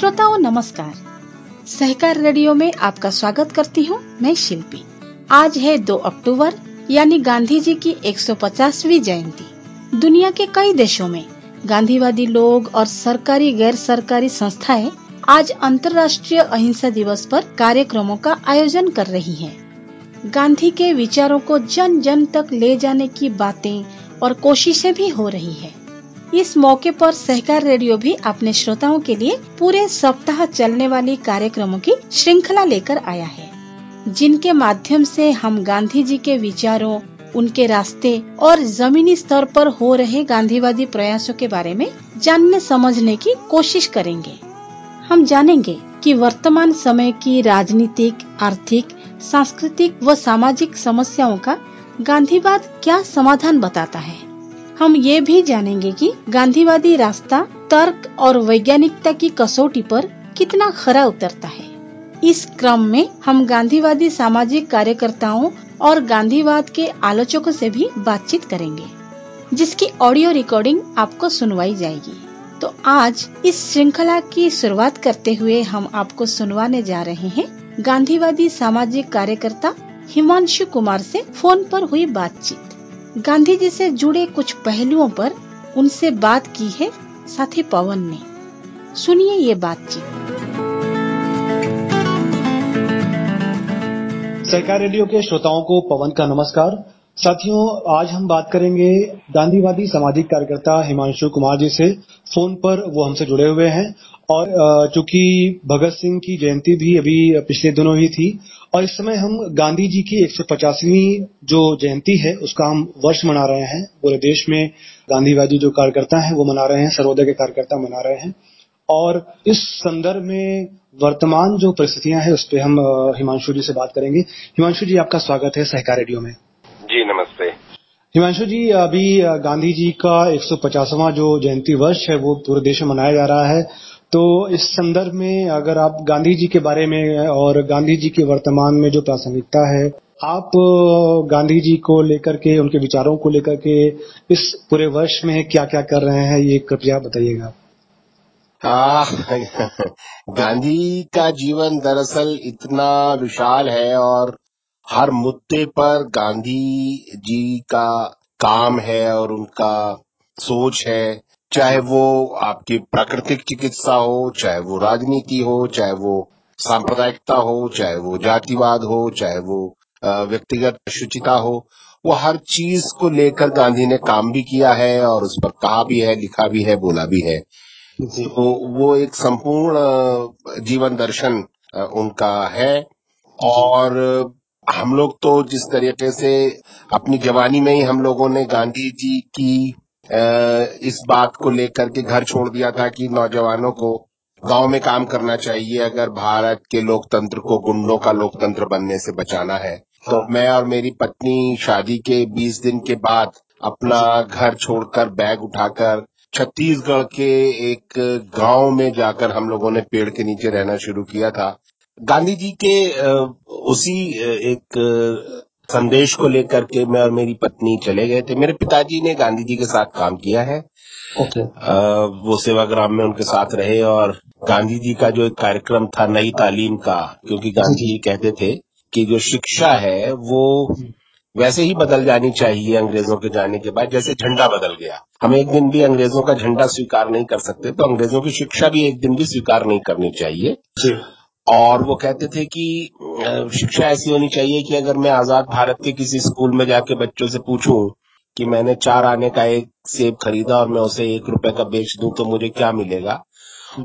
श्रोताओं, नमस्कार। सहकार रेडियो में आपका स्वागत करती हूँ मैं शिल्पी। आज है 2 अक्टूबर, यानी गांधी जी की 150वीं जयंती। दुनिया के कई देशों में गांधीवादी लोग और सरकारी गैर सरकारी संस्थाएँ आज अंतर्राष्ट्रीय अहिंसा दिवस पर कार्यक्रमों का आयोजन कर रही हैं। गांधी के विचारों को जन जन तक ले जाने की बातें और कोशिशें भी हो रही है। इस मौके पर सहकार रेडियो भी अपने श्रोताओं के लिए पूरे सप्ताह चलने वाली कार्यक्रमों की श्रृंखला लेकर आया है, जिनके माध्यम से हम गांधी जी के विचारों, उनके रास्ते और जमीनी स्तर पर हो रहे गांधीवादी प्रयासों के बारे में जानने समझने की कोशिश करेंगे। हम जानेंगे कि वर्तमान समय की राजनीतिक, आर्थिक, सांस्कृतिक व सामाजिक समस्याओं का गांधीवाद क्या समाधान बताता है। हम ये भी जानेंगे कि गांधीवादी रास्ता तर्क और वैज्ञानिकता की कसौटी पर कितना खरा उतरता है। इस क्रम में हम गांधीवादी सामाजिक कार्यकर्ताओं और गांधीवाद के आलोचकों से भी बातचीत करेंगे, जिसकी ऑडियो रिकॉर्डिंग आपको सुनवाई जाएगी। तो आज इस श्रृंखला की शुरुआत करते हुए हम आपको सुनवाने जा रहे हैं गांधीवादी सामाजिक कार्यकर्ता हिमांशु कुमार से फ़ोन पर हुई बातचीत। गांधी जी से जुड़े कुछ पहलुओं पर उनसे बात की है साथी पवन ने। सुनिए ये बातचीत। सरकार रेडियो के श्रोताओं को पवन का नमस्कार। साथियों, आज हम बात करेंगे गांधीवादी सामाजिक कार्यकर्ता हिमांशु कुमार जी से। फ़ोन पर वो हमसे जुड़े हुए हैं और चूँकि भगत सिंह की जयंती भी अभी पिछले दिनों ही थी और इस समय हम गांधी जी की 150वीं जो जयंती है, उसका हम वर्ष मना रहे हैं। पूरे देश में गांधीवादी जो कार्यकर्ता हैं, वो मना रहे हैं, सर्वोदय के कार्यकर्ता मना रहे हैं। और इस संदर्भ में वर्तमान जो परिस्थितियाँ हैं, उस पर हम हिमांशु जी से बात करेंगे। हिमांशु जी, आपका स्वागत है सहकार रेडियो में। जी नमस्ते। हिमांशु जी अभी गांधी जी का 150वां जो जयंती वर्ष है वो पूरे देश में मनाया जा रहा है। तो इस संदर्भ में अगर आप गांधी जी के बारे में और गांधी जी के वर्तमान में जो प्रासंगिकता है आप गांधी जी को लेकर के उनके विचारों को लेकर के इस पूरे वर्ष में क्या क्या कर रहे हैं ये कृपया बताइएगा। गांधी का जीवन दरअसल इतना विशाल है और हर मुद्दे पर गांधी जी का काम है और उनका सोच है चाहे वो आपकी प्राकृतिक चिकित्सा हो चाहे वो राजनीति हो चाहे वो सांप्रदायिकता हो चाहे वो जातिवाद हो चाहे वो व्यक्तिगत शुचिता हो वो हर चीज़ को लेकर गांधी ने काम भी किया है और उस पर कहा भी है लिखा भी है बोला भी है। तो वो एक संपूर्ण जीवन दर्शन उनका है और हम लोग तो जिस तरीके से अपनी जवानी में ही हम लोगों ने गांधी जी की इस बात को लेकर के घर छोड़ दिया था कि नौजवानों को गाँव में काम करना चाहिए। अगर भारत के लोकतंत्र को गुंडों का लोकतंत्र बनने से बचाना है तो मैं और मेरी पत्नी शादी के 20 दिन के बाद अपना घर छोड़कर बैग उठाकर छत्तीसगढ़ के एक गाँव में जाकर हम लोगों ने पेड़ के नीचे रहना शुरू किया था। गांधी जी के उसी एक संदेश को लेकर के मैं और मेरी पत्नी चले गए थे। मेरे पिताजी ने गांधी जी के साथ काम किया है। okay. वो सेवाग्राम में उनके साथ रहे और गांधी जी का जो एक कार्यक्रम था नई तालीम का क्योंकि गांधी जी कहते थे कि जो शिक्षा है वो वैसे ही बदल जानी चाहिए अंग्रेज़ों के जाने के बाद जैसे झंडा बदल गया। हम एक दिन भी अंग्रेज़ों का झंडा स्वीकार नहीं कर सकते तो अंग्रेज़ों की शिक्षा भी एक दिन भी स्वीकार नहीं करनी चाहिए। और वो कहते थे कि शिक्षा ऐसी होनी चाहिए कि अगर मैं आज़ाद भारत के किसी स्कूल में जाके बच्चों से पूछूँ कि मैंने चार आने का एक सेब खरीदा और मैं उसे एक रुपए का बेच दूँ तो मुझे क्या मिलेगा?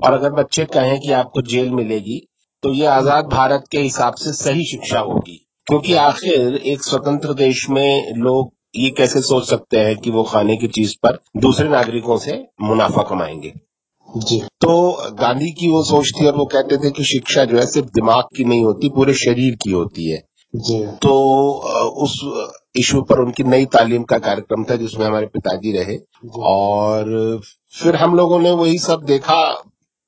और अगर बच्चे कहें कि आपको जेल मिलेगी तो ये आज़ाद भारत के हिसाब से सही शिक्षा होगी। क्योंकि आखिर एक स्वतंत्र देश में लोग ये कैसे सोच सकते हैं कि वो खाने की चीज़ पर दूसरे नागरिकों से मुनाफा कमाएँगे? जी। तो गांधी की वो सोच थी और वो कहते थे कि शिक्षा जो है सिर्फ़ दिमाग की नहीं होती पूरे शरीर की होती है। जी। तो उस इशू पर उनकी नई तालीम का कार्यक्रम था जिसमें हमारे पिताजी रहे। और फिर हम लोगों ने वही सब देखा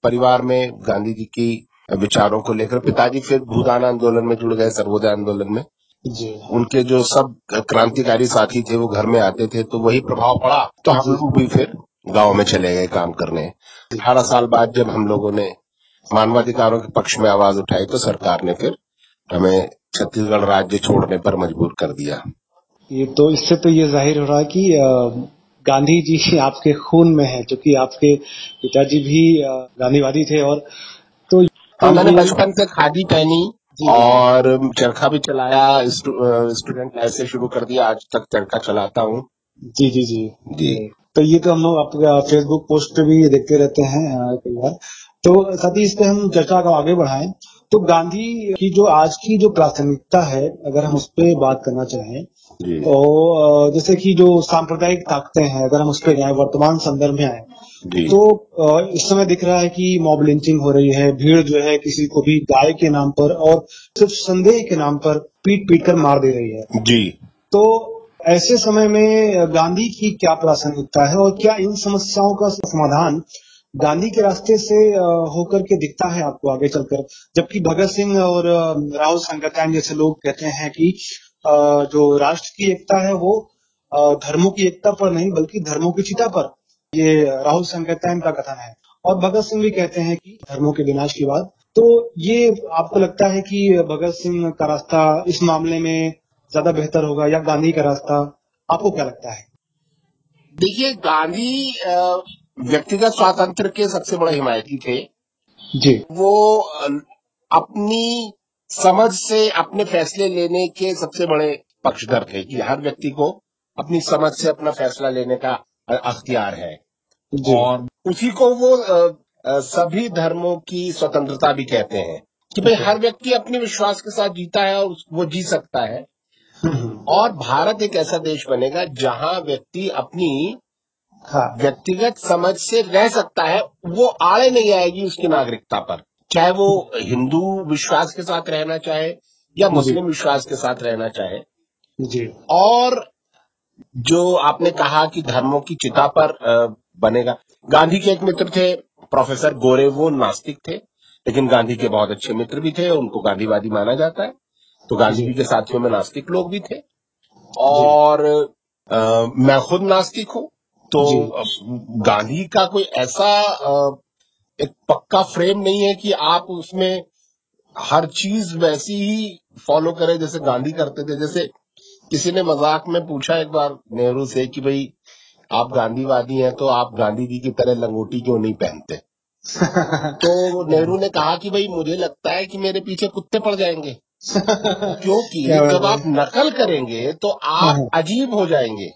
परिवार में गांधी जी की विचारों को लेकर। पिताजी फिर भूदान आंदोलन में जुड़ गए सर्वोदय आंदोलन में। जी। उनके जो सब क्रांतिकारी साथी थे वो घर में आते थे तो वही प्रभाव पड़ा। तो हम लोग भी फिर गाँव में चले गए काम करने। अठारह साल बाद जब हम लोगों ने मानवाधिकारों के पक्ष में आवाज़ उठाई तो सरकार ने फिर हमें छत्तीसगढ़ राज्य छोड़ने पर मजबूर कर दिया। ये तो इससे तो ये ज़ाहिर हो रहा है कि गांधी जी आपके खून में है क्योंकि आपके पिताजी भी गांधीवादी थे और तो, तो मैंने बचपन से खादी पहनी और चरखा भी चलाया स्टूडेंट लाइफ से शुरू कर दिया आज तक चरखा चलाता हूँ। जी जी जी। जी। तो ये तो हम लोग आपका फेसबुक पोस्ट पे भी देखते रहते हैं कई बार। तो साथ ही इस पे हम चर्चा को आगे बढ़ाएँ। तो गांधी की जो आज की जो प्राथमिकता है अगर हम उस पर बात करना चाहें तो जैसे कि जो सांप्रदायिक ताकतें हैं अगर हम उस पर जाए वर्तमान संदर्भ में आए तो इस समय दिख रहा है कि मॉब लिंचिंग हो रही है भीड़ जो है किसी को भी गाय के नाम पर और सिर्फ़ संदेह के नाम पर पीट पीट कर मार दे रही है। जी। तो ऐसे समय में गांधी की क्या प्रासंगिकता है और क्या इन समस्याओं का समाधान गांधी के रास्ते से होकर के दिखता है आपको आगे चलकर? जबकि भगत सिंह और राहुल संगतान जैसे लोग कहते हैं कि जो राष्ट्र की एकता है वो धर्मों की एकता पर नहीं बल्कि धर्मों की चिता पर, ये राहुल संगतान का कथन है। और भगत सिंह भी कहते हैं कि धर्मों के विनाश की बात। तो ये आपको लगता है कि भगत सिंह का रास्ता इस मामले में ज़्यादा बेहतर होगा या गांधी का रास्ता आपको क्या लगता है? देखिए गांधी व्यक्तिगत स्वातंत्र के सबसे बड़े हिमायती थे। जी। वो अपनी समझ से अपने फैसले लेने के सबसे बड़े पक्षधर थे कि हर व्यक्ति को अपनी समझ से अपना फैसला लेने का अख्तियार है। और उसी को वो सभी धर्मों की स्वतंत्रता भी कहते हैं कि भाई हर व्यक्ति अपने विश्वास के साथ जीता है और वो जी सकता है। और भारत एक ऐसा देश बनेगा जहाँ व्यक्ति अपनी हाँ। व्यक्तिगत समझ से रह सकता है वो आड़े नहीं आएगी उसकी नागरिकता पर। चाहे वो हिंदू विश्वास के साथ रहना चाहे या मुस्लिम विश्वास के साथ रहना चाहे। जी। और जो आपने कहा कि धर्मों की चिता पर बनेगा। गांधी के एक मित्र थे प्रोफेसर गोरे वो नास्तिक थे लेकिन गांधी के बहुत अच्छे मित्र भी थे उनको गांधीवादी माना जाता है। तो गांधी जी के साथियों में नास्तिक लोग भी थे। और आ, मैं खुद नास्तिक हूँ तो गांधी का कोई ऐसा आ, एक पक्का फ्रेम नहीं है कि आप उसमें हर चीज़ वैसी ही फॉलो करें जैसे गांधी करते थे। जैसे किसी ने मज़ाक में पूछा एक बार नेहरू से कि भाई आप गांधीवादी हैं तो आप गांधी जी की तरह लंगोटी क्यों नहीं पहनते? तो नेहरू ने कहा कि भाई मुझे लगता है कि मेरे पीछे कुत्ते पड़ जाएँगे। क्योंकि जब आप नकल करेंगे तो आप हाँ, हाँ। अजीब हो जाएँगे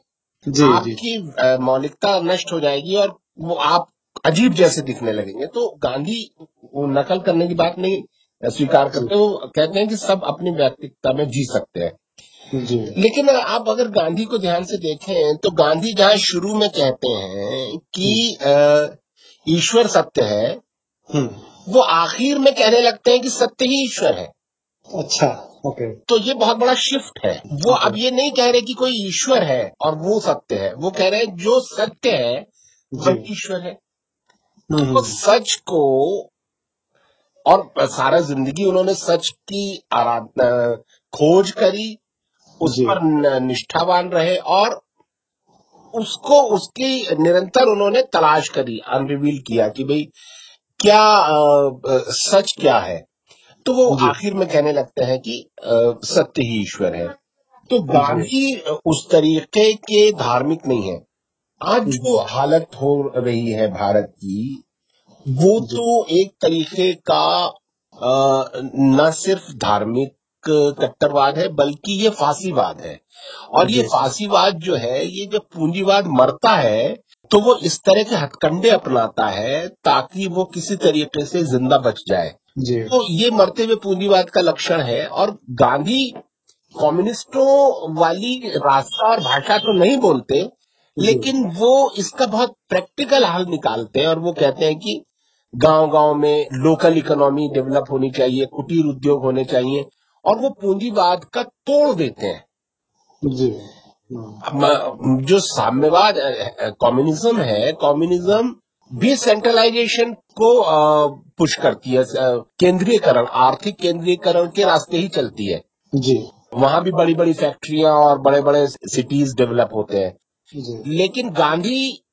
जी, आपकी मौलिकता नष्ट हो जाएगी और वो आप अजीब जैसे दिखने लगेंगे तो गांधी वो नकल करने की बात नहीं स्वीकार करते वो कहते हैं कि सब अपनी व्यक्तिकता में जी सकते हैं जी। लेकिन आप अगर गांधी को ध्यान से देखें तो गांधी जहाँ शुरू में कहते हैं कि हम्म। ईश्वर सत्य है हम्म। वो आखिर में कहने लगते हैं कि सत्य ही ईश्वर है अच्छा ओके तो ये बहुत बड़ा शिफ्ट है। वो अब ये नहीं कह रहे कि कोई ईश्वर है और वो सत्य है। वो कह रहे हैं जो सत्य है वो ईश्वर है। हम्म, तो हम्म। सच को और सारा ज़िंदगी उन्होंने सच की आराधना खोज करी उस पर निष्ठावान रहे और उसको उसकी निरंतर उन्होंने तलाश करी अनरिवील किया कि भाई क्या आ, सच क्या है? तो वो आखिर में कहने लगते हैं कि सत्य ही ईश्वर है। तो गांधी उस तरीके के धार्मिक नहीं है। आज जो। हालत हो रही है भारत की वो तो एक तरीके का न सिर्फ़ धार्मिक कट्टरवाद है बल्कि ये फांसीवाद है। और ये फांसीवाद जो है ये जब पूंजीवाद मरता है तो वो इस तरह के हथकंडे अपनाता है ताकि वो किसी तरीके से ज़िंदा बच जाए। तो ये मरते हुए पूंजीवाद का लक्षण है और गांधी कम्युनिस्टों वाली रास्ता और भाषा तो नहीं बोलते लेकिन वो इसका बहुत प्रैक्टिकल हल निकालते हैं और वो कहते हैं कि गाँव गाँव में लोकल इकोनॉमी डेवलप होनी चाहिए कुटीर उद्योग होने चाहिए और वो पूंजीवाद का तोड़ देते हैं। जी। जो साम्यवाद कम्युनिज्म है कम्युनिज्म भी सेंट्रलाइजेशन को पुश करती है केंद्रीयकरण आर्थिक केंद्रीयकरण के रास्ते ही चलती है। जी। वहाँ भी बड़ी बड़ी फैक्ट्रियाँ और बड़े बड़े सिटीज़ डेवलप होते हैं। लेकिन गांधी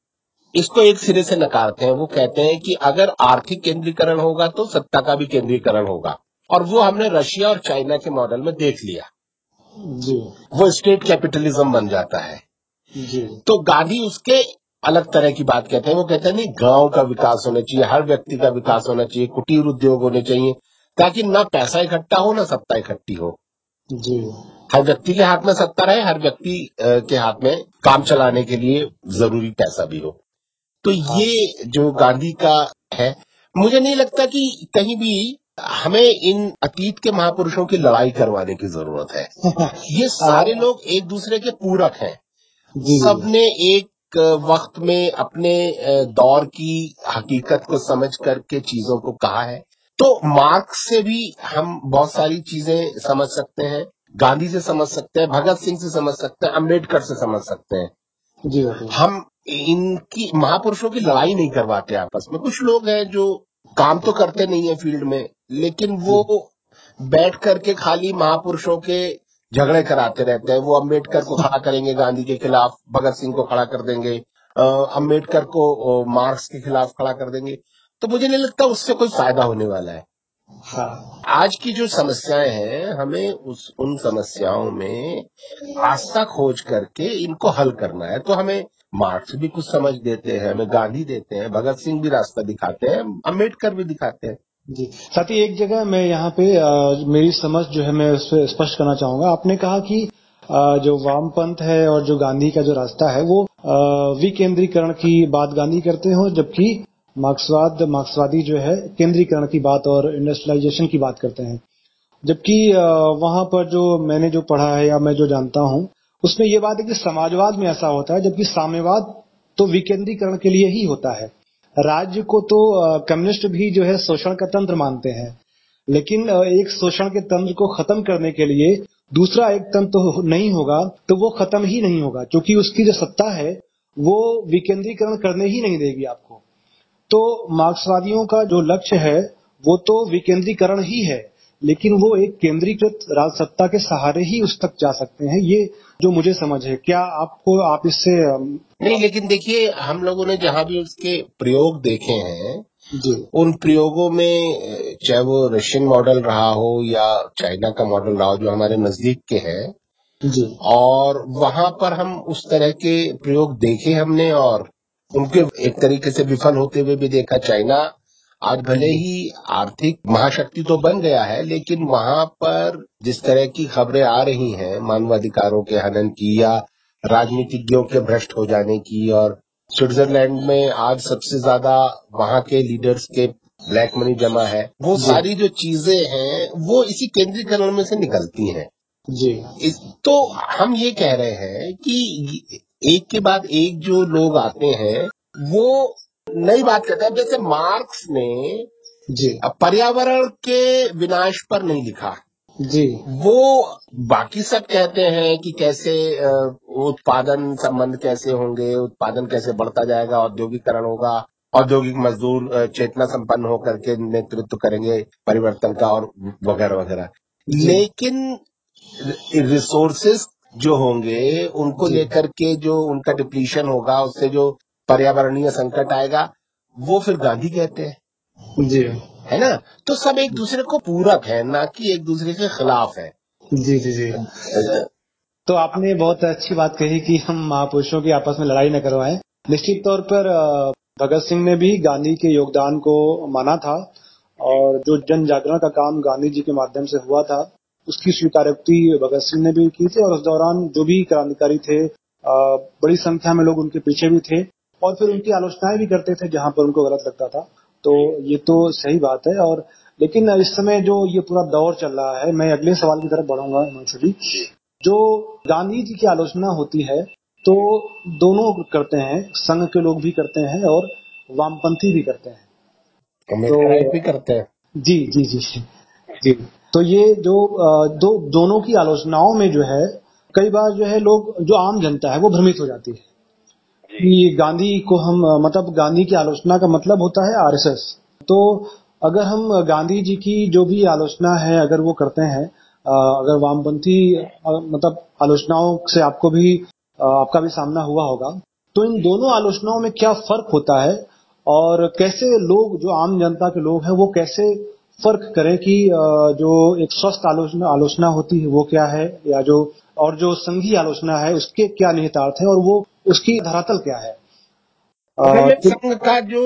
इसको एक सिरे से नकारते हैं वो कहते हैं कि अगर आर्थिक केंद्रीकरण होगा तो सत्ता का भी केंद्रीकरण होगा। और वो हमने रशिया और चाइना के मॉडल में देख लिया। जी। वो स्टेट कैपिटलिज्म बन जाता है। जी। तो गांधी उसके अलग तरह की बात कहते हैं। वो कहते हैं नहीं गाँव का विकास होना चाहिए हर व्यक्ति का विकास होना चाहिए कुटीर उद्योग होने चाहिए ताकि ना पैसा इकट्ठा हो ना सत्ता इकट्ठी हो। जी। हर व्यक्ति के हाथ में सत्ता रहे हर व्यक्ति के हाथ में काम चलाने के लिए ज़रूरी पैसा भी हो। तो ये जो गांधी का है मुझे नहीं लगता कि कहीं भी हमें इन अतीत के महापुरुषों की लड़ाई करवाने की ज़रूरत है। ये सारे लोग एक दूसरे के पूरक हैं। सबने एक वक्त में अपने दौर की हकीकत को समझ करके चीज़ों को कहा है। तो मार्क्स से भी हम बहुत सारी चीज़ें समझ सकते हैं गांधी से समझ सकते हैं भगत सिंह से समझ सकते हैं अंबेडकर से समझ सकते हैं। जी हम इनकी महापुरुषों की लड़ाई नहीं करवाते आपस में। कुछ लोग हैं जो काम तो करते नहीं है फ़ील्ड में लेकिन वो बैठ करके खाली महापुरुषों के झगड़े कराते रहते हैं। वो अंबेडकर को खड़ा करेंगे गांधी के खिलाफ भगत सिंह को खड़ा कर देंगे। अंबेडकर को मार्क्स के खिलाफ खड़ा कर देंगे। तो मुझे नहीं लगता उससे कोई फ़ायदा होने वाला है। हाँ। आज की जो समस्याएँ हैं हमें उस उन समस्याओं में आस्था खोज करके इनको हल करना है। तो हमें मार्क्स भी कुछ समझ देते हैं हमें गांधी देते हैं भगत सिंह भी रास्ता दिखाते हैं अंबेडकर भी दिखाते हैं। जी। साथ ही एक जगह मैं यहाँ पे अ, मेरी समझ जो है मैं उस पर स्पष्ट करना चाहूँगा। आपने कहा कि अ, जो वामपंथ है और जो गांधी का जो रास्ता है वो विकेंद्रीकरण की बात गांधी करते हो जबकि मार्क्सवाद मार्क्सवादी जो है केंद्रीकरण की बात और इंडस्ट्रियलाइजेशन की बात करते हैं। जबकि वहाँ पर जो मैंने जो पढ़ा है या मैं जो जानता हूँ उसमें ये बात है कि समाजवाद में ऐसा होता है जबकि साम्यवाद तो विकेंद्रीकरण के लिए ही होता है। राज्य को तो कम्युनिस्ट भी जो है शोषण का तंत्र मानते हैं। लेकिन एक शोषण के तंत्र को खत्म करने के लिए दूसरा एक तंत्र नहीं होगा तो वो खत्म ही नहीं होगा, क्योंकि उसकी जो सत्ता है, वो विकेंद्रीकरण करने ही नहीं देगी आपको। तो मार्क्सवादियों का जो लक्ष्य है, वो तो विकेंद्रीकरण ही है। लेकिन वो एक केंद्रीकृत राज सत्ता के सहारे ही उस तक जा सकते हैं ये जो मुझे समझ है। क्या आपको आप इससे नहीं लेकिन देखिए हम लोगों ने जहाँ भी उसके प्रयोग देखे हैं जी। उन प्रयोगों में चाहे वो रशियन मॉडल रहा हो या चाइना का मॉडल रहा हो जो हमारे नज़दीक के हैं और वहाँ पर हम उस तरह के प्रयोग देखे हमने और उनके एक तरीके से विफल होते हुए भी देखा चाइना आज भले ही आर्थिक महाशक्ति तो बन गया है लेकिन वहाँ पर जिस तरह की खबरें आ रही हैं मानवाधिकारों के हनन की या राजनीतिज्ञों के भ्रष्ट हो जाने की और स्विट्जरलैंड में आज सबसे ज़्यादा वहाँ के लीडर्स के ब्लैक मनी जमा है वो सारी जो चीज़ें हैं वो इसी केंद्रीकरण में से निकलती हैं। जी। इस- तो हम ये कह रहे हैं कि एक के बाद एक जो लोग आते हैं वो नई बात कहते हैं जैसे मार्क्स ने जी। पर्यावरण के विनाश पर नहीं लिखा। जी। वो बाकी सब कहते हैं कि कैसे उत्पादन संबंध कैसे होंगे उत्पादन कैसे बढ़ता जाएगा औद्योगिकरण होगा औद्योगिक मजदूर चेतना संपन्न होकर के नेतृत्व करेंगे परिवर्तन का और वगैरह वगैरह। लेकिन रिसोर्सेस जो होंगे उनको लेकर के जो उनका डिप्लीशन होगा उससे जो पर्यावरणीय संकट आएगा वो फिर गांधी कहते हैं। जी। है ना? तो सब एक दूसरे को पूरक है ना कि एक दूसरे के खिलाफ है। जी जी जी। तो आपने बहुत अच्छी बात कही कि हम महापुरुषों की आपस में लड़ाई न करवाएँ। निश्चित तौर पर भगत सिंह ने भी गांधी के योगदान को माना था और जो जन जागरण का काम गांधी जी के माध्यम से हुआ था उसकी स्वीकारोक्ति भगत सिंह ने भी की थी और उस दौरान जो भी क्रांतिकारी थे बड़ी संख्या में लोग उनके पीछे भी थे। और फिर उनकी आलोचनाएँ भी करते थे जहाँ पर उनको गलत लगता था। तो ये तो सही बात है और लेकिन इस समय जो ये पूरा दौर चल रहा है मैं अगले सवाल की तरफ़ बढ़ूँगा हिमांशु जी। जो। गांधी जी की आलोचना होती है तो दोनों करते हैं संघ के लोग भी करते हैं और वामपंथी भी करते हैं। अंबेडकर भी करते हैं। जी जी जी जी तो ये जो दो दोनों की आलोचनाओं में जो है कई बार जो है लोग जो आम जनता है वो भ्रमित हो जाती है। कि गांधी को हम मतलब गांधी की आलोचना का मतलब होता है आरएसएस। तो अगर हम गांधी जी की जो भी आलोचना है, अगर वो करते हैं अगर वामपंथी मतलब आलोचनाओं से आपको भी आपका भी सामना हुआ होगा तो इन दोनों आलोचनाओं में क्या फ़र्क होता है और कैसे लोग, जो आम जनता के लोग हैं, वो कैसे फ़र्क करें कि जो एक स्वस्थ आलोचना आलोचना होती है, वो क्या है, या जो, और जो संघी आलोचना है, उसके क्या निहितार्थ है और वो उसकी धरातल क्या है? संघ का जो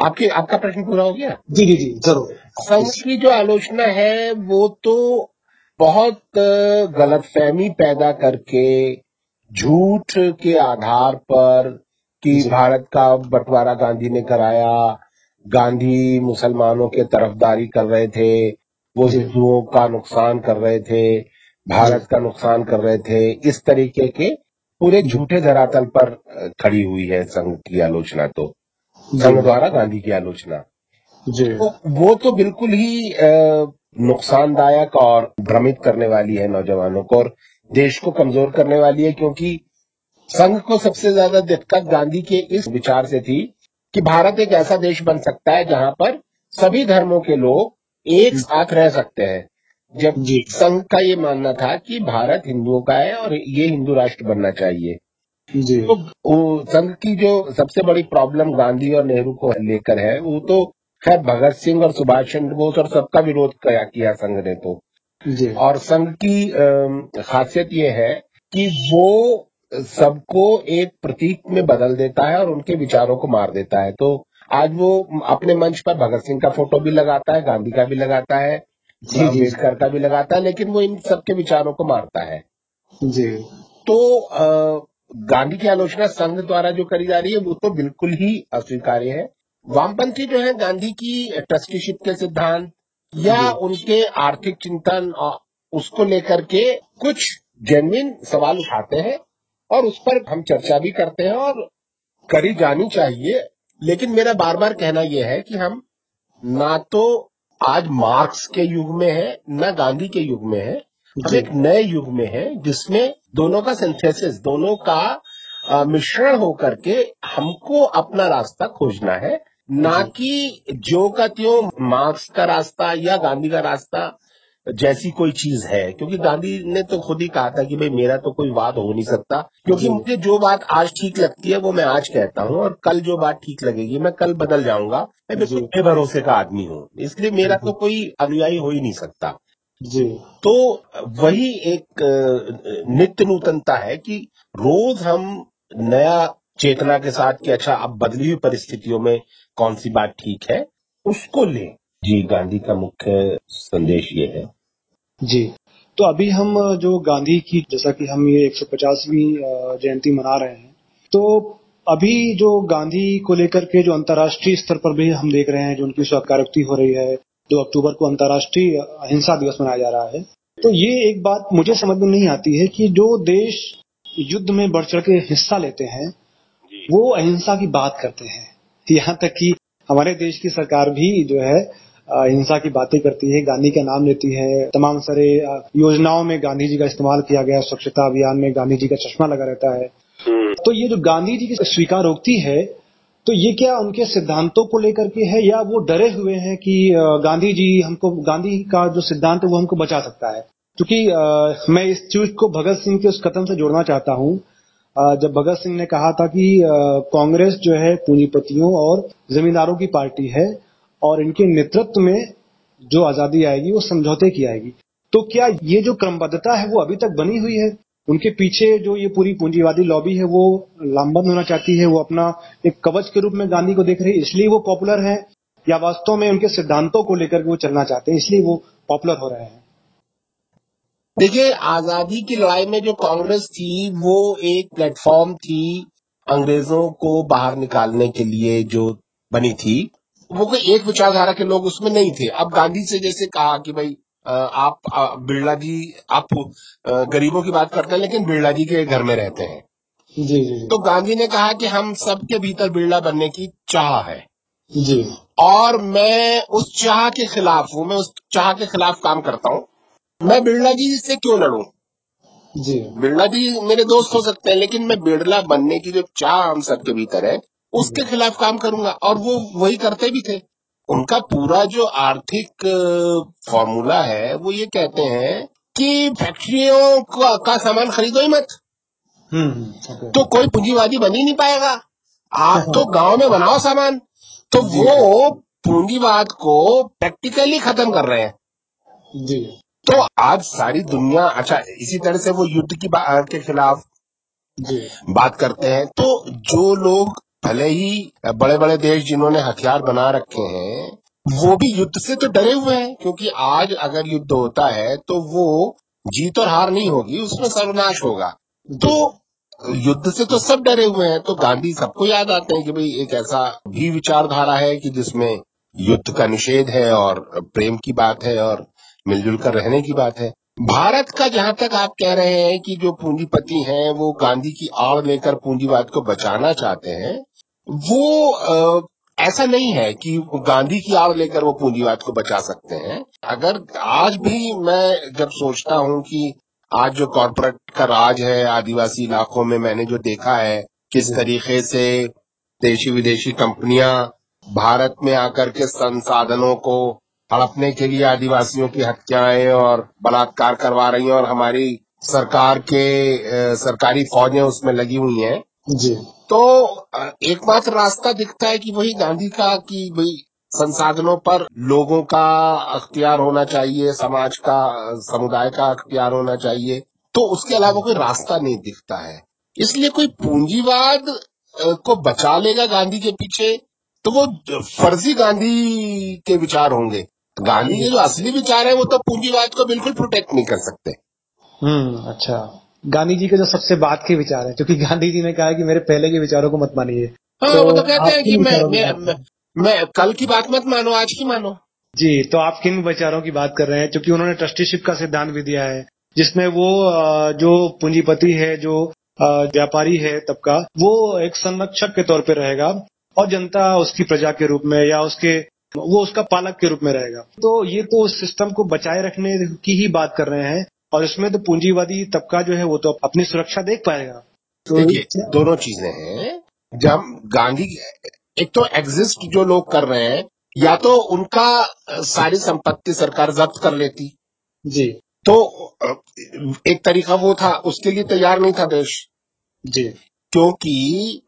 आपके आपका प्रश्न पूरा हो गया? जी जी जी ज़रूर। संघ की जो आलोचना है वो तो बहुत गलतफहमी पैदा करके झूठ के आधार पर कि भारत का बंटवारा गांधी ने कराया गांधी मुसलमानों के तरफदारी कर रहे थे वो हिंदुओं का नुकसान कर रहे थे भारत का नुकसान कर रहे थे इस तरीके के पूरे झूठे धरातल पर खड़ी हुई है संघ की आलोचना तो। संघ द्वारा गांधी की आलोचना। जी। तो वो तो बिल्कुल ही नुकसानदायक और भ्रमित करने वाली है नौजवानों को और देश को कमज़ोर करने वाली है क्योंकि संघ को सबसे ज़्यादा दिक्कत गांधी के इस विचार से थी कि भारत एक ऐसा देश बन सकता है जहाँ पर सभी धर्मों के लोग एक साथ रह सकते हैं। जब संघ का ये मानना था कि भारत हिंदुओं का है और ये हिंदू राष्ट्र बनना चाहिए। जी। तो संघ की जो सबसे बड़ी प्रॉब्लम गांधी और नेहरू को लेकर है वो तो खैर भगत सिंह और सुभाष चंद्र बोस और सबका विरोध किया, किया संघ ने तो। जी। और संघ की खासियत ये है कि वो सबको एक प्रतीक में बदल देता है और उनके विचारों को मार देता है। तो आज वो अपने मंच पर भगत सिंह का फ़ोटो भी लगाता है गांधी का भी लगाता है अंबेडकर करता भी लगाता है लेकिन वो इन सबके विचारों को मारता है। जी। तो आ, गांधी की आलोचना संघ द्वारा जो करी जा रही है वो तो बिल्कुल ही अस्वीकार्य है। वामपंथी जो है गांधी की ट्रस्टीशिप के सिद्धांत या उनके आर्थिक चिंतन उसको लेकर के कुछ जेनविन सवाल उठाते हैं और उस पर हम चर्चा भी करते हैं और करी जानी चाहिए। लेकिन मेरा बार बार कहना यह है कि हम ना तो आज मार्क्स के युग में है न गांधी के युग में है हम एक नए युग में है जिसमें दोनों का सिंथेसिस दोनों का मिश्रण होकर के हमको अपना रास्ता खोजना है। ना कि जो का त्यो मार्क्स का रास्ता या गांधी का रास्ता जैसी कोई चीज़ है। क्योंकि गांधी ने तो खुद ही कहा था कि भाई मेरा तो कोई वाद हो नहीं सकता। क्योंकि मुझे जो बात आज ठीक लगती है वो मैं आज कहता हूँ और कल जो बात ठीक लगेगी मैं कल बदल जाऊँगा। मैं बिल्कुल बेभरोसे का आदमी हूँ। इसलिए मेरा तो कोई अनुयायी हो ही नहीं सकता। जी। तो वही एक नित्य नूतनता है कि रोज हम नया चेतना के साथ कि अच्छा अब बदली हुई परिस्थितियों में कौन सी बात ठीक है उसको लें। जी, गांधी का मुख्य संदेश ये है। जी। तो अभी हम, जो गांधी की, जैसा कि हम ये 150वीं जयंती मना रहे हैं तो अभी जो गांधी को लेकर के जो अंतर्राष्ट्रीय स्तर पर भी हम देख रहे हैं, जो उनकी स्वीकारोक्ति हो रही है, दो अक्टूबर को अंतर्राष्ट्रीय अहिंसा दिवस मनाया जा रहा है तो ये एक बात मुझे समझ में नहीं आती है कि जो देश युद्ध में बढ़ चढ़ के हिस्सा लेते हैं, वो अहिंसा की बात करते हैं। यहाँ तक कि हमारे देश की सरकार भी जो है हिंसा की बातें करती है गांधी का नाम लेती है। तमाम सारे योजनाओं में गांधी जी का इस्तेमाल किया गया स्वच्छता अभियान में गांधी जी का चश्मा लगा रहता है। हम्म। तो ये जो गांधी जी की स्वीकारोक्ति है तो ये क्या उनके सिद्धांतों को लेकर के है या वो डरे हुए हैं कि गांधी जी हमको गांधी का जो सिद्धांत है वो हमको बचा सकता है? क्योंकि मैं इस चीज़ को भगत सिंह के उस कथन से जोड़ना चाहता हूँ। जब भगत सिंह ने कहा था कि कांग्रेस जो है पूंजीपतियों और जमींदारों की पार्टी है और इनके नेतृत्व में जो आज़ादी आएगी, वो समझौते की आएगी। तो क्या ये जो क्रमबद्धता है, वो अभी तक बनी हुई है? उनके पीछे जो ये पूरी पूंजीवादी लॉबी है, वो लामबंद होना चाहती है, वो अपना एक कवच के रूप में गांधी को देख रही है, इसलिए वो पॉपुलर है? या वास्तव में उनके सिद्धांतों को लेकर वो चलना चाहते हैं, इसलिए वो पॉपुलर हो रहे हैं? देखिए, आज़ादी की लड़ाई में जो कांग्रेस थी, वो एक प्लेटफॉर्म थी अंग्रेज़ों को बाहर निकालने के लिए जो बनी थी। वो कोई एक विचारधारा के लोग उसमें नहीं थे। अब गांधी से जैसे कहा कि भाई आप बिरला जी आप गरीबों की बात करते हैं लेकिन बिरला जी के घर में रहते हैं। जी, जी। तो गांधी ने कहा कि हम सबके भीतर बिरला बनने की चाह है। जी। और मैं उस चाह के खिलाफ हूँ मैं उस चाह के खिलाफ काम करता हूँ। मैं बिरला जी से क्यों लड़ू? जी। बिरला जी मेरे दोस्त हो सकते हैं लेकिन मैं बिरला बनने की जो चाह हम सबके भीतर है उसके खिलाफ काम करूँगा। और वो वही करते भी थे। उनका पूरा जो आर्थिक फॉर्मूला है वो ये कहते हैं कि फैक्ट्रियों का, का सामान खरीदो ही मत। हम्म. तो कोई पूंजीवादी बन ही नहीं पाएगा। आप तो गाँव में बनाओ सामान। तो वो पूंजीवाद को प्रैक्टिकली खत्म कर रहे हैं। जी। तो आज सारी दुनिया अच्छा इसी तरह से वो युद्ध की के खिलाफ जी। बात करते हैं। तो जो लोग भले ही बड़े बड़े देश जिन्होंने हथियार बना रखे हैं, वो भी युद्ध से तो डरे हुए हैं, क्योंकि आज अगर युद्ध होता है तो वो जीत और हार नहीं होगी, उसमें सर्वनाश होगा। तो युद्ध से तो सब डरे हुए हैं तो गांधी सबको याद आते हैं कि भाई, एक ऐसा भी विचारधारा है कि जिसमें युद्ध का निषेध है और प्रेम की बात है और मिलजुल कर रहने की बात है। भारत का जहाँ तक आप कह रहे हैं कि जो पूंजीपति हैं, वो गांधी की आड़ लेकर पूंजीवाद को बचाना चाहते हैं वो अ, ऐसा नहीं है कि गांधी की आड़ लेकर वो पूंजीवाद को बचा सकते हैं। अगर आज भी मैं जब सोचता हूँ कि आज जो कॉरपोरेट का राज है आदिवासी इलाकों में मैंने जो देखा है किस तरीके से देशी विदेशी कंपनियाँ भारत में आकर के संसाधनों को हड़पने के लिए आदिवासियों की हत्याएँ और बलात्कार करवा रही हैं और हमारी सरकार के सरकारी फौजें उसमें लगी हुई हैं। जी। तो एकमात्र रास्ता दिखता है कि वही गांधी का कि भाई संसाधनों पर लोगों का अख्तियार होना चाहिए, समाज का, समुदाय का अख्तियार होना चाहिए तो उसके अलावा कोई रास्ता नहीं दिखता है। इसलिए कोई पूंजीवाद को बचा लेगा गांधी के पीछे तो वो फर्जी गांधी के विचार होंगे। गांधी के जो असली विचार है, वो तो पूंजीवाद को बिल्कुल प्रोटेक्ट नहीं कर सकते। हम्म अच्छा। गांधी जी के जो सबसे बात के विचार है क्योंकि गांधी जी ने कहा है कि मेरे पहले के विचारों को मत मानिए। हाँ तो वो तो कहते हैं कि मैं मैं, मैं, मैं कल की बात मत मानो आज की मानो। जी तो आप किन विचारों की बात कर रहे हैं? क्योंकि उन्होंने ट्रस्टीशिप का सिद्धांत भी दिया है जिसमें वो जो पूंजीपति है जो व्यापारी है तबका वो एक संरक्षक के तौर पर रहेगा और जनता उसकी प्रजा के रूप में या उसके वो उसका पालक के रूप में रहेगा। तो ये तो उस सिस्टम को बचाए रखने की ही बात कर रहे हैं। और इसमें तो पूंजीवादी तबका जो है वो तो अपनी सुरक्षा देख पाएगा। तो देखिए दोनों चीज़ें हैं। जब गांधी एक तो एग्जिस्ट जो लोग कर रहे हैं या तो उनका सारी संपत्ति सरकार जब्त कर लेती। जी। तो एक तरीका वो था उसके लिए तैयार नहीं था देश। जी। क्योंकि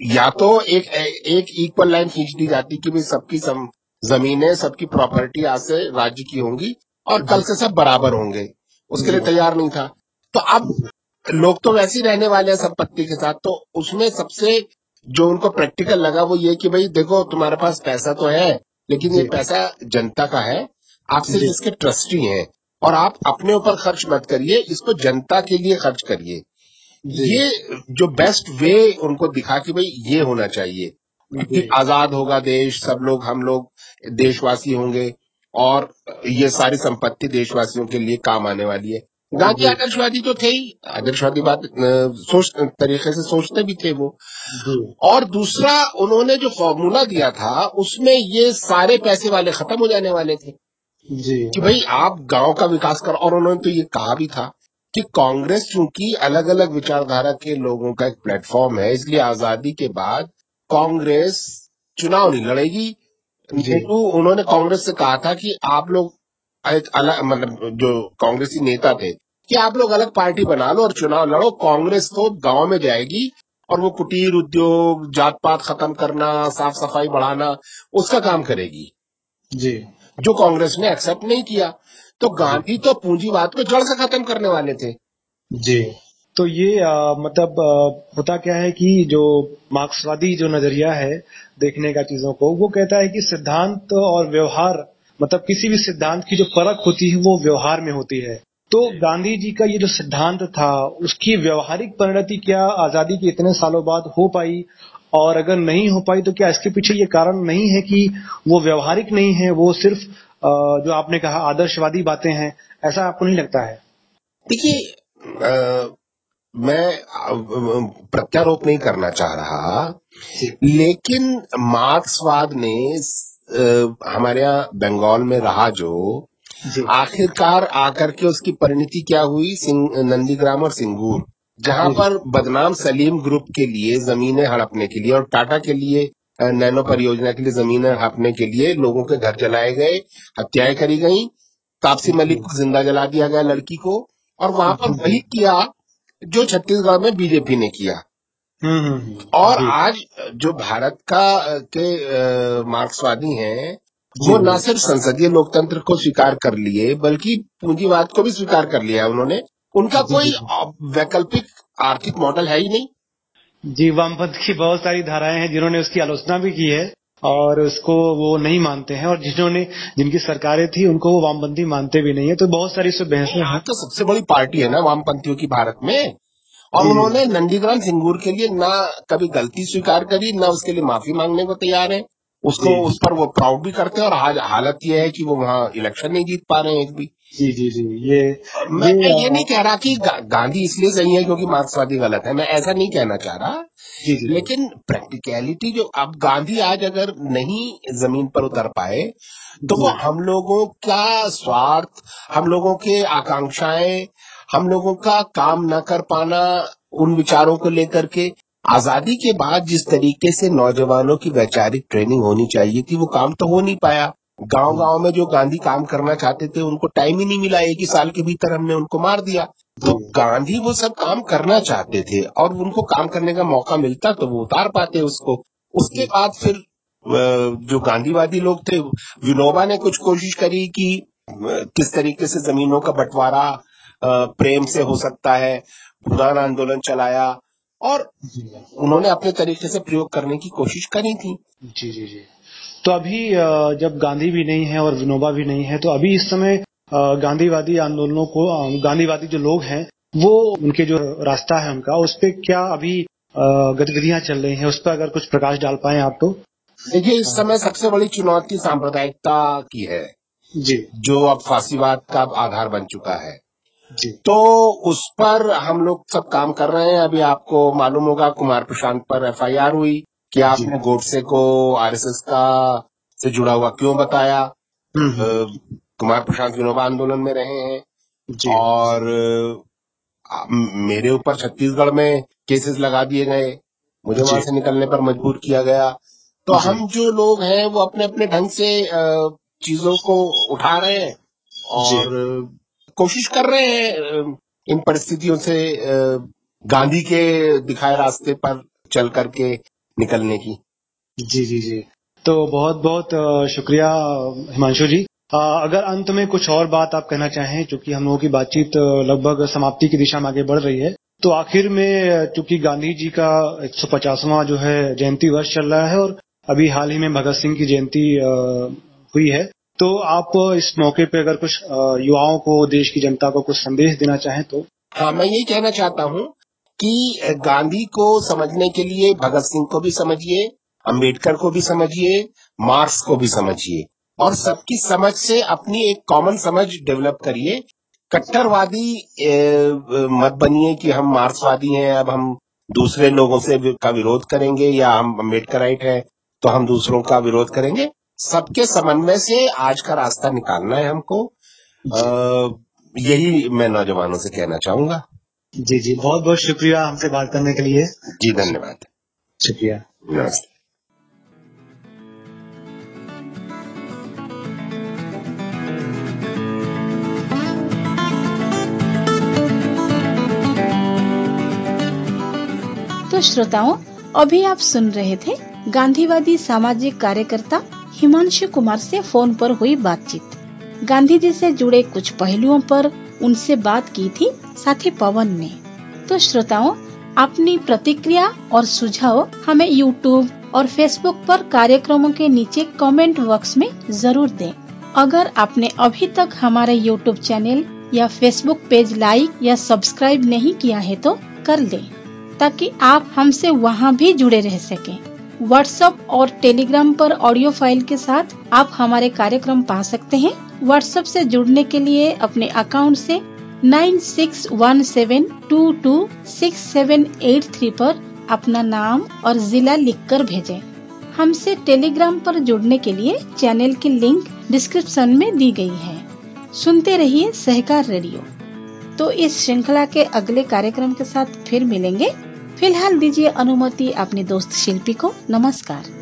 या तो एक एक इक्वल लाइन खींच दी जाती कि भाई सबकी सम, जमीनें सबकी प्रॉपर्टी आज से राज्य की होंगी और कल से सब बराबर होंगे। उसके लिए तैयार नहीं था। तो अब लोग तो वैसे ही रहने वाले हैं संपत्ति के साथ। तो उसमें सबसे जो उनको प्रैक्टिकल लगा वो ये कि भाई देखो तुम्हारे पास पैसा तो है लेकिन ये पैसा जनता का है। आप सिर्फ़ इसके ट्रस्टी हैं और आप अपने ऊपर खर्च मत करिए इसको जनता के लिए खर्च करिए। ये जो बेस्ट वे उनको दिखा कि भाई ये होना चाहिए। कि आज़ाद होगा देश सब लोग हम लोग देशवासी होंगे। और ये सारी संपत्ति देशवासियों के लिए काम आने वाली है। गांधी आदर्शवादी तो थे ही। आदर्शवादी बात सोच तरीके से सोचते भी थे वो। और दूसरा उन्होंने जो फॉर्मूला दिया था उसमें ये सारे पैसे वाले खत्म हो जाने वाले थे। जी। कि भाई आप गाँव का विकास करो और उन्होंने तो ये कहा भी था कि कांग्रेस चूँकि अलग अलग विचारधारा के लोगों का एक प्लेटफॉर्म है इसलिए आज़ादी के बाद कांग्रेस चुनाव नहीं लड़ेगी। नेहरू उन्होंने कांग्रेस से कहा था कि आप लोग अलग मतलब जो कांग्रेसी नेता थे कि आप लोग अलग पार्टी बना लो और चुनाव लड़ो। कांग्रेस तो गाँव में जाएगी और वो कुटीर उद्योग जात पात खत्म करना साफ़ सफ़ाई बढ़ाना उसका काम करेगी। जी। जो कांग्रेस ने एक्सेप्ट नहीं किया तो गांधी तो पूंजीवाद को जड़ से खत्म करने वाले थे। जी। तो ये आ, मतलब आ, होता क्या है कि जो मार्क्सवादी जो नज़रिया है देखने का चीज़ों को, वो कहता है कि सिद्धांत और व्यवहार मतलब किसी भी सिद्धांत की जो परख होती है, वो व्यवहार में होती है। तो गांधी जी का ये जो सिद्धांत था, उसकी व्यवहारिक परिणति क्या आज़ादी के इतने सालों बाद हो पाई? और अगर नहीं हो पाई तो क्या इसके पीछे ये कारण नहीं है कि वो व्यवहारिक नहीं है, वो सिर्फ़ जो आपने कहा आदर्शवादी बातें हैं? ऐसा आपको नहीं लगता है? देखिए मैं प्रत्यारोप नहीं करना चाह रहा लेकिन मार्क्सवाद ने हमारे यहाँ बंगाल में रहा जो आखिरकार आकर के उसकी परिणति क्या हुई? सिंग नंदीग्राम और सिंगूर जहाँ पर बदनाम सलीम ग्रुप के लिए जमीनें हड़पने के लिए और टाटा के लिए नैनो परियोजना के लिए जमीनें हड़पने के लिए लोगों के घर जलाए गए हत्याएँ करी गई तापसी मलिक को ज़िंदा जला दिया गया लड़की को और वहाँ पर वही किया जो छत्तीसगढ़ में बीजेपी ने किया। हम्म, हम्म, हम्म, और आज जो भारत का के मार्क्सवादी हैं वो न सिर्फ़ संसदीय लोकतंत्र को स्वीकार कर लिए बल्कि पूंजीवाद को भी स्वीकार कर लिया है उन्होंने। उनका कोई वैकल्पिक आर्थिक मॉडल है ही नहीं। जी वामपंथ की बहुत सारी धाराएँ हैं जिन्होंने उसकी आलोचना भी की है। और उसको वो नहीं मानते हैं और जिन्होंने जिनकी सरकारें थी उनको वो वामपंथी मानते भी नहीं है। तो बहुत सारी इसमें बहसें आज हैं तो सबसे बड़ी पार्टी है ना वामपंथियों की भारत में। और उन्होंने नंदीग्राम सिंगूर के लिए ना कभी गलती स्वीकार करी ना उसके लिए माफ़ी मांगने को तैयार है। उसको उस पर वो प्राउड भी करते हैं और आज हालत यह है कि वो वहाँ इलेक्शन नहीं जीत पा रहे हैं एक भी। जी जी जी ये मैं ये ये नहीं कह रहा कि गा, गांधी इसलिए सही है क्योंकि मार्क्सवादी गलत है मैं ऐसा नहीं कहना चाह रहा। जी जी लेकिन प्रैक्टिकलिटी जो अब गांधी आज अगर नहीं ज़मीन पर उतर पाए तो वो हम लोगों का स्वार्थ हम लोगों के आकांक्षाएँ हम लोगों का काम न कर पाना उन विचारों को लेकर के आज़ादी के बाद जिस तरीके से नौजवानों की वैचारिक ट्रेनिंग होनी चाहिए थी वो काम तो हो नहीं पाया। गाँव गाँव में जो गांधी काम करना चाहते थे उनको टाइम ही नहीं मिला। एक ही साल के भीतर हमने उनको मार दिया। तो गांधी वो सब काम करना चाहते थे और उनको काम करने का मौका मिलता तो वो उतार पाते उसको। उसके बाद फिर जो गांधीवादी लोग थे विनोबा ने कुछ कोशिश करी कि किस तरीके से जमीनों का बंटवारा प्रेम से हो सकता है पुरान आंदोलन चलाया और उन्होंने अपने तरीके से प्रयोग करने की कोशिश करी थी। जी जी जी। तो अभी जब गांधी भी नहीं है और विनोबा भी नहीं है तो अभी इस समय गांधीवादी आंदोलनों को गांधीवादी जो लोग हैं वो उनके जो रास्ता है उनका उस पर क्या अभी गतिविधियाँ चल रही हैं? उस पर अगर कुछ प्रकाश डाल पाए आप तो? देखिए इस समय सबसे बड़ी चुनौती सांप्रदायिकता की है। जी। जो अब फांसीवाद का आधार बन चुका है। जी। तो उस पर हम लोग सब काम कर रहे हैं। अभी आपको मालूम होगा कुमार प्रशांत पर एफआईआर हुई। कि आपने गोडसे को आरएसएस का से जुड़ा हुआ क्यों बताया? हम्म, हम्म, कुमार प्रशांत विनोबा आंदोलन में रहे हैं जी। और मेरे ऊपर छत्तीसगढ़ में केसेस लगा दिए गए। मुझे वहाँ से निकलने पर मजबूर किया गया। तो हम जो लोग हैं वो अपने अपने ढंग से चीज़ों को उठा रहे हैं और कोशिश कर रहे हैं इन परिस्थितियों से गांधी के दिखाए रास्ते पर चल करके निकलने की। जी जी जी। तो बहुत बहुत शुक्रिया हिमांशु जी। अगर अंत में कुछ और बात आप कहना चाहें चूँकि हम लोगों की बातचीत लगभग समाप्ति की दिशा में आगे बढ़ रही है तो आखिर में चूँकि गांधी जी का 150वां जो है जयंती वर्ष चल रहा है और अभी हाल ही में भगत सिंह की जयंती हुई है तो आप इस मौके पे अगर कुछ युवाओं को देश की जनता को कुछ संदेश देना चाहें तो। हाँ मैं यही कहना चाहता हूँ कि गांधी को समझने के लिए भगत सिंह को भी समझिए अंबेडकर को भी समझिए मार्क्स को भी समझिए। और सबकी समझ से अपनी एक कॉमन समझ डेवलप करिए। कट्टरवादी मत बनिए कि हम मार्क्सवादी हैं अब हम दूसरे लोगों से का विरोध करेंगे या हम अम्बेडकराइट हैं तो हम दूसरों का विरोध करेंगे। सबके समन्वय से आज का रास्ता निकालना है हमको। अ, यही मैं नौजवानों से कहना चाहूँगा। जी जी. बहुत बहुत शुक्रिया हमसे बात करने के लिए। जी धन्यवाद। शुक्रिया। नमस्ते। तो श्रोताओं अभी आप सुन रहे थे गांधीवादी सामाजिक कार्यकर्ता हिमांशु कुमार से फ़ोन पर हुई बातचीत। गांधी जी से जुड़े कुछ पहलुओं पर उनसे बात की थी साथी पवन ने। तो श्रोताओं, अपनी प्रतिक्रिया और सुझाव हमें यूट्यूब और फेसबुक पर कार्यक्रमों के नीचे कमेंट बॉक्स में ज़रूर दें। अगर आपने अभी तक हमारे यूट्यूब चैनल या फेसबुक पेज लाइक या सब्सक्राइब नहीं किया है तो कर लें ताकि आप हमसे वहाँ भी जुड़े रह सकें। व्हाट्सएप और टेलीग्राम पर ऑडियो फ़ाइल के साथ आप हमारे कार्यक्रम पा सकते हैं। व्हाट्सएप से जुड़ने के लिए अपने अकाउंट से 9617226783 पर अपना नाम और जिला लिखकर भेजें। हमसे टेलीग्राम पर जुड़ने के लिए चैनल की लिंक डिस्क्रिप्शन में दी गई है। सुनते रहिए सहकार रेडियो। तो इस श्रृंखला के अगले कार्यक्रम के साथ फिर मिलेंगे। फ़िलहाल दीजिए अनुमति अपने दोस्त शिल्पी को। नमस्कार।